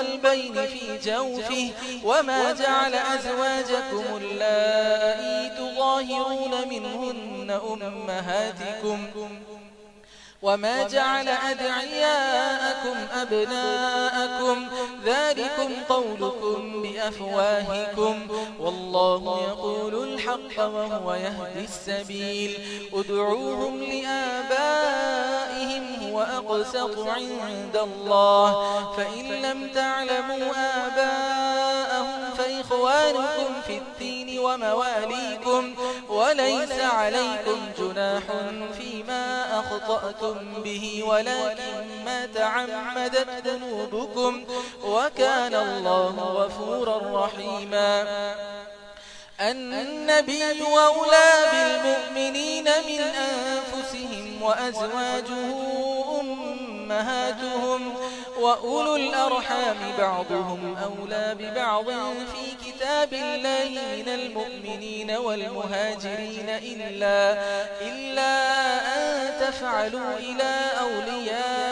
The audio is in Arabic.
القلبين في جوفه وما جعل أزواجكم اللائي تظاهرون منهن أمهاتكم وما جعل أدعياءكم أبناءكم ذلكم قولكم بأفواهكم والله يقول الحق وهو يهدي السبيل ادعوهم لآبائكم وأقسط عند الله. فإن لم تعلموا آباءهم فإخوانكم في الدين ومواليكم وليس عليكم جناح فيما أخطأتم به ولكن ما تعمدت ذنوبكم وكان الله غفورا رحيما. النبي وأولى بالمؤمنين من أنفسهم وأزواجه أمهاتهم وأولو الأرحام بعضهم أولى ببعض في كتاب الله من المؤمنين والمهاجرين إلا, إلا أن تفعلوا إلى أوليائهم